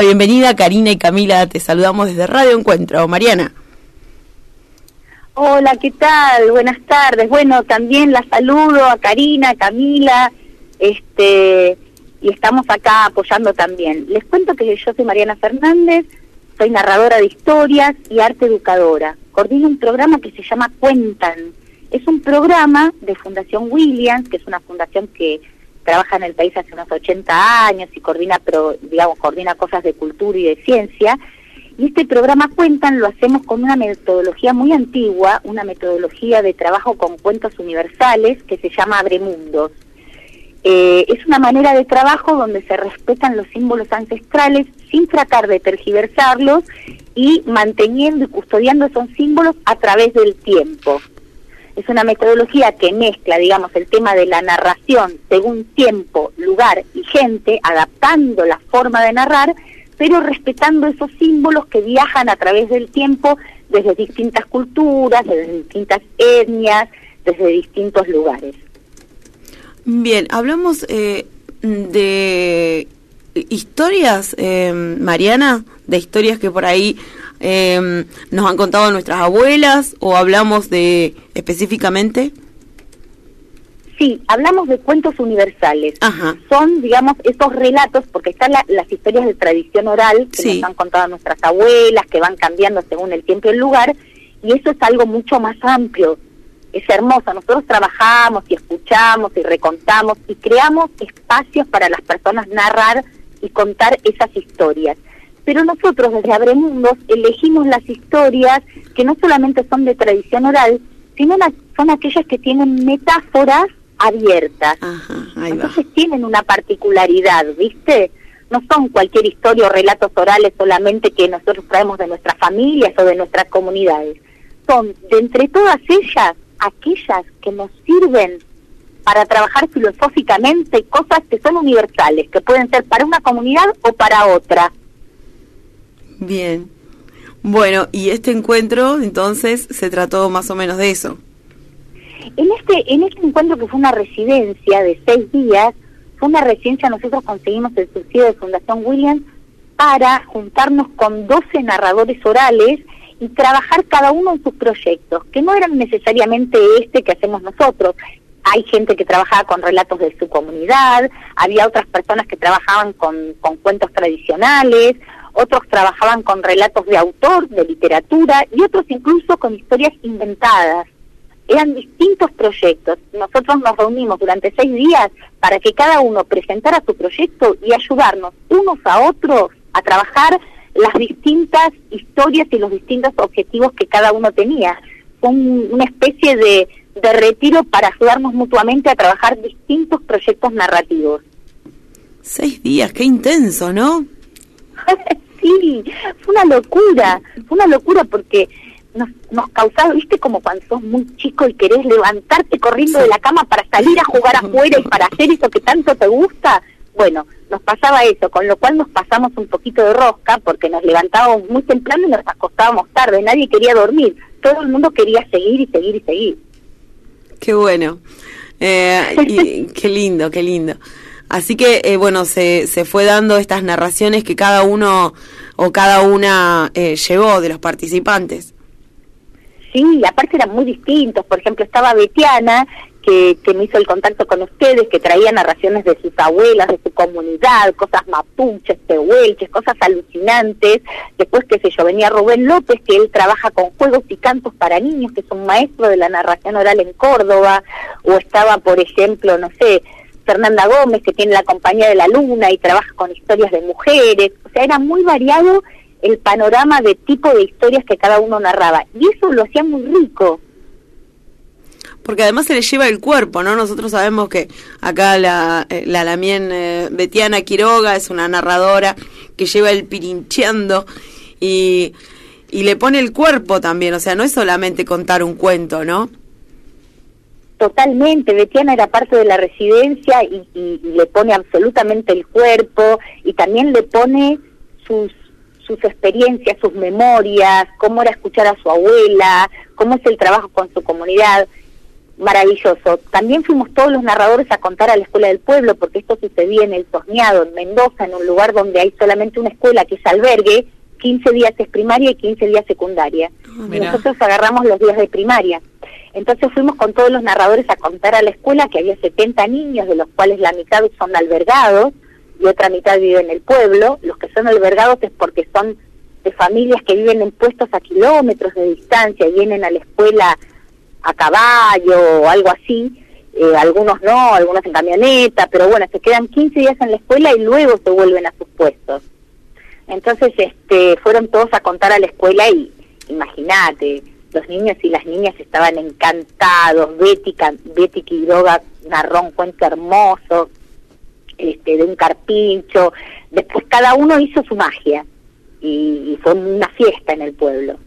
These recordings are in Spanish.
Bienvenida Karina y Camila, te saludamos desde Radio Encuentro. Mariana. Hola, ¿qué tal? Buenas tardes. Bueno, también la saludo a Karina, Camila, este, y estamos acá apoyando también. Les cuento que yo soy Mariana Fernández, soy narradora de historias y arte educadora. Coordino un programa que se llama Cuentan. Es un programa de Fundación Williams, que es una fundación que trabaja en el país hace unos 80 años y coordina, pero, digamos, coordina cosas de cultura y de ciencia. Y este programa Cuentan lo hacemos con una metodología muy antigua, una metodología de trabajo con cuentos universales que se llama Abremundos. Eh, es una manera de trabajo donde se respetan los símbolos ancestrales sin tratar de tergiversarlos y manteniendo y custodiando esos símbolos a través del tiempo es una metodología que mezcla, digamos, el tema de la narración según tiempo, lugar y gente, adaptando la forma de narrar, pero respetando esos símbolos que viajan a través del tiempo desde distintas culturas, desde distintas etnias, desde distintos lugares. Bien, hablamos eh, de historias, eh, Mariana, de historias que por ahí eh, nos han contado nuestras abuelas o hablamos de específicamente? Sí, hablamos de cuentos universales. Ajá. Son, digamos, esos relatos, porque están las historias de tradición oral que nos han contado nuestras abuelas, que van cambiando según el tiempo y el lugar, y eso es algo mucho más amplio. Es hermoso. Nosotros trabajamos y escuchamos y recontamos y creamos espacios para las personas narrar y contar esas historias pero nosotros desde Abremundos elegimos las historias que no solamente son de tradición oral, sino son aquellas que tienen metáforas abiertas. Entonces tienen una particularidad, ¿viste? No son cualquier historia o relatos orales solamente que nosotros traemos de nuestras familias o de nuestras comunidades. Son, de entre todas ellas, aquellas que nos sirven para trabajar filosóficamente cosas que son universales, que pueden ser para una comunidad o para otra. Bien. Bueno, y este encuentro entonces se trató más o menos de eso. En este, en este encuentro que fue una residencia de seis días, fue una residencia, nosotros conseguimos el subsidio de Fundación Williams para juntarnos con 12 narradores orales y trabajar cada uno en sus proyectos, que no eran necesariamente este que hacemos nosotros. Hay gente que trabajaba con relatos de su comunidad, había otras personas que trabajaban con, con cuentos tradicionales, otros trabajaban con relatos de autor, de literatura, y otros incluso con historias inventadas. Eran distintos proyectos. Nosotros nos reunimos durante seis días para que cada uno presentara su proyecto y ayudarnos unos a otros a trabajar las distintas historias y los distintos objetivos que cada uno tenía. Fue una especie de, de retiro para ayudarnos mutuamente a trabajar distintos proyectos narrativos. Seis días, qué intenso, ¿no? sí, fue una locura, fue una locura porque nos, nos causaba, viste, como cuando sos muy chico y querés levantarte corriendo de la cama para salir a jugar afuera y para hacer eso que tanto te gusta. Bueno, nos pasaba eso, con lo cual nos pasamos un poquito de rosca porque nos levantábamos muy temprano y nos acostábamos tarde, nadie quería dormir, todo el mundo quería seguir y seguir y seguir. Qué bueno, eh, qué lindo, qué lindo. Así que, eh, bueno, se, se fue dando estas narraciones que cada uno o cada una eh, llevó de los participantes. Sí, aparte eran muy distintos. Por ejemplo, estaba Betiana, que, que me hizo el contacto con ustedes, que traía narraciones de sus abuelas, de su comunidad, cosas mapuches, tehuelches, cosas alucinantes. Después, qué sé yo, venía Rubén López, que él trabaja con juegos y cantos para niños, que es un maestro de la narración oral en Córdoba. O estaba, por ejemplo, no sé, Fernanda Gómez, que tiene la compañía de la luna y trabaja con historias de mujeres. O sea, era muy variado el panorama de tipo de historias que cada uno narraba. Y eso lo hacía muy rico. Porque además se le lleva el cuerpo, ¿no? Nosotros sabemos que acá la, eh, la Lamien eh, Betiana Quiroga es una narradora que lleva el pirincheando y, y le pone el cuerpo también. O sea, no es solamente contar un cuento, ¿no? Totalmente, Betiana era parte de la residencia y, le pone absolutamente el cuerpo y también le pone sus, sus experiencias, sus memorias, cómo era escuchar a su abuela, cómo es el trabajo con su comunidad. maravilloso. También fuimos todos los narradores a contar a la escuela del pueblo, porque esto sucedía en el Tosneado, en Mendoza, en un lugar donde hay solamente una escuela que es albergue, 15 días es primaria y 15 días secundaria. Ah, y nosotros agarramos los días de primaria. Entonces fuimos con todos los narradores a contar a la escuela que había 70 niños, de los cuales la mitad son albergados y otra mitad vive en el pueblo. Los que son albergados es porque son de familias que viven en puestos a kilómetros de distancia y vienen a la escuela a caballo o algo así. Eh, algunos no, algunos en camioneta, pero bueno, se quedan 15 días en la escuela y luego se vuelven a sus puestos. Entonces, este, fueron todos a contar a la escuela y imagínate, los niños y las niñas estaban encantados, Betty, Betty Quiroga narró un cuento hermoso, este, de un carpincho, después cada uno hizo su magia y, fue una fiesta en el pueblo.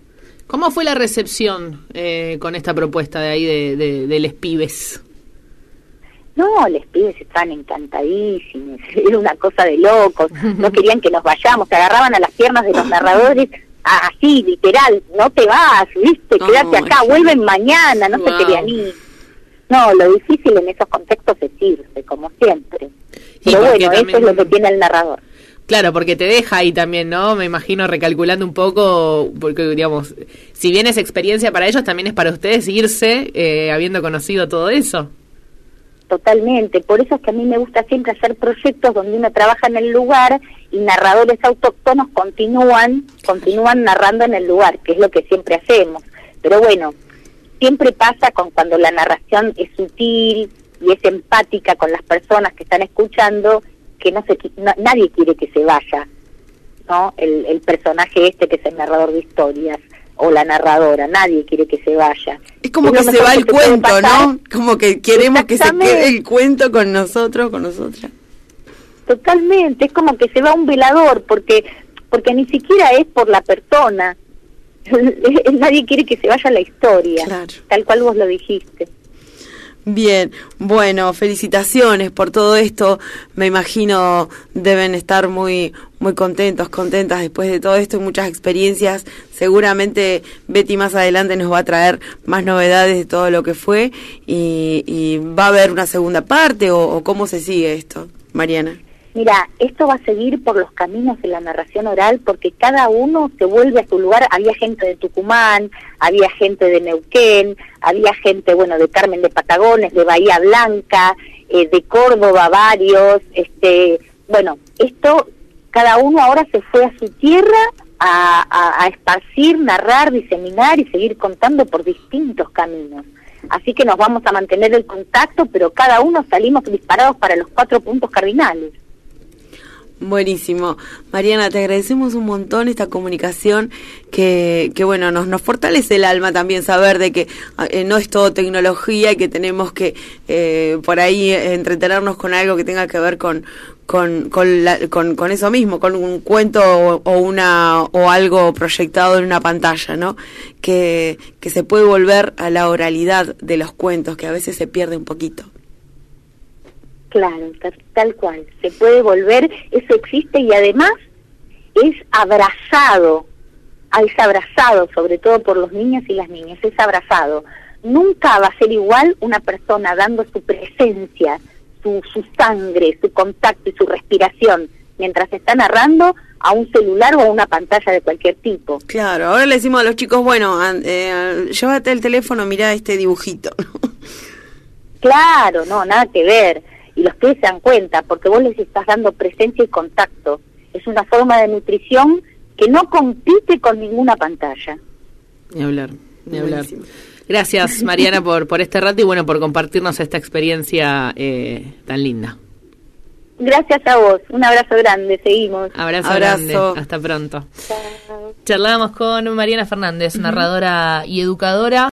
¿Cómo fue la recepción eh, con esta propuesta de ahí de, de, de les pibes? No, les pibes estaban encantadísimos, era una cosa de locos, no querían que nos vayamos, se agarraban a las piernas de los narradores, así, literal, no te vas, viste, No, quédate acá, vuelven mañana, no Wow. se querían ir. No, lo difícil en esos contextos es irse, como siempre. Y Pero bueno, eso es lo que tiene el narrador. Claro, porque te deja ahí también, ¿no? Me imagino recalculando un poco, porque digamos, si bien es experiencia para ellos, también es para ustedes irse eh, habiendo conocido todo eso. Totalmente, por eso es que a mí me gusta siempre hacer proyectos donde uno trabaja en el lugar y narradores autóctonos continúan, continúan narrando en el lugar, que es lo que siempre hacemos. Pero bueno, siempre pasa con cuando la narración es sutil y es empática con las personas que están escuchando, que no se no- nadie quiere que se vaya, ¿no? El, el personaje este que es el narrador de historias o la narradora, nadie quiere que se vaya. Es como Es que se va el cuento. ¿no? Como que queremos que se quede el cuento con nosotros, con nosotras. Totalmente, es como que se va un velador, porque porque ni siquiera es por la persona. Nadie quiere que se vaya la historia, Claro. tal cual vos lo dijiste. Bien, bueno, felicitaciones por todo esto. Me imagino deben estar muy muy contentos, contentas después de todo esto y muchas experiencias. Seguramente Betty más adelante nos va a traer más novedades de todo lo que fue y, y va a haber una segunda parte o, o cómo se sigue esto, Mariana. Mira, esto va a seguir por los caminos de la narración oral porque cada uno se vuelve a su lugar. Había gente de Tucumán, había gente de Neuquén, había gente, bueno, de Carmen de Patagones, de Bahía Blanca, eh, de Córdoba, varios. Este, bueno, esto, cada uno ahora se fue a su tierra a, a, a esparcir, narrar, diseminar y seguir contando por distintos caminos. Así que nos vamos a mantener el contacto, pero cada uno salimos disparados para los cuatro puntos cardinales. Buenísimo. Mariana, te agradecemos un montón esta comunicación que, que bueno, nos, nos fortalece el alma también saber de que eh, no es todo tecnología y que tenemos que eh, por ahí eh, entretenernos con algo que tenga que ver con, con, con, con eso mismo, con un cuento o, o una, o algo proyectado en una pantalla, ¿no? Que, que se puede volver a la oralidad de los cuentos, que a veces se pierde un poquito. Claro, tal, tal cual. Se puede volver, eso existe y además es abrazado, es abrazado sobre todo por los niños y las niñas, es abrazado. Nunca va a ser igual una persona dando su presencia, su, su sangre, su contacto y su respiración mientras está narrando a un celular o a una pantalla de cualquier tipo. Claro, ahora le decimos a los chicos, bueno, eh, llévate el teléfono, mira este dibujito. Claro, no, nada que ver. Y los pibes se dan cuenta, porque vos les estás dando presencia y contacto. Es una forma de nutrición que no compite con ninguna pantalla. Ni hablar, ni hablar. Buenísimo. Gracias, Mariana, por, por este rato y bueno, por compartirnos esta experiencia eh, tan linda. Gracias a vos. Un abrazo grande. Seguimos. Abrazo, Abrazo. grande. Hasta pronto. Chao. Charlábamos con Mariana Fernández, narradora y educadora.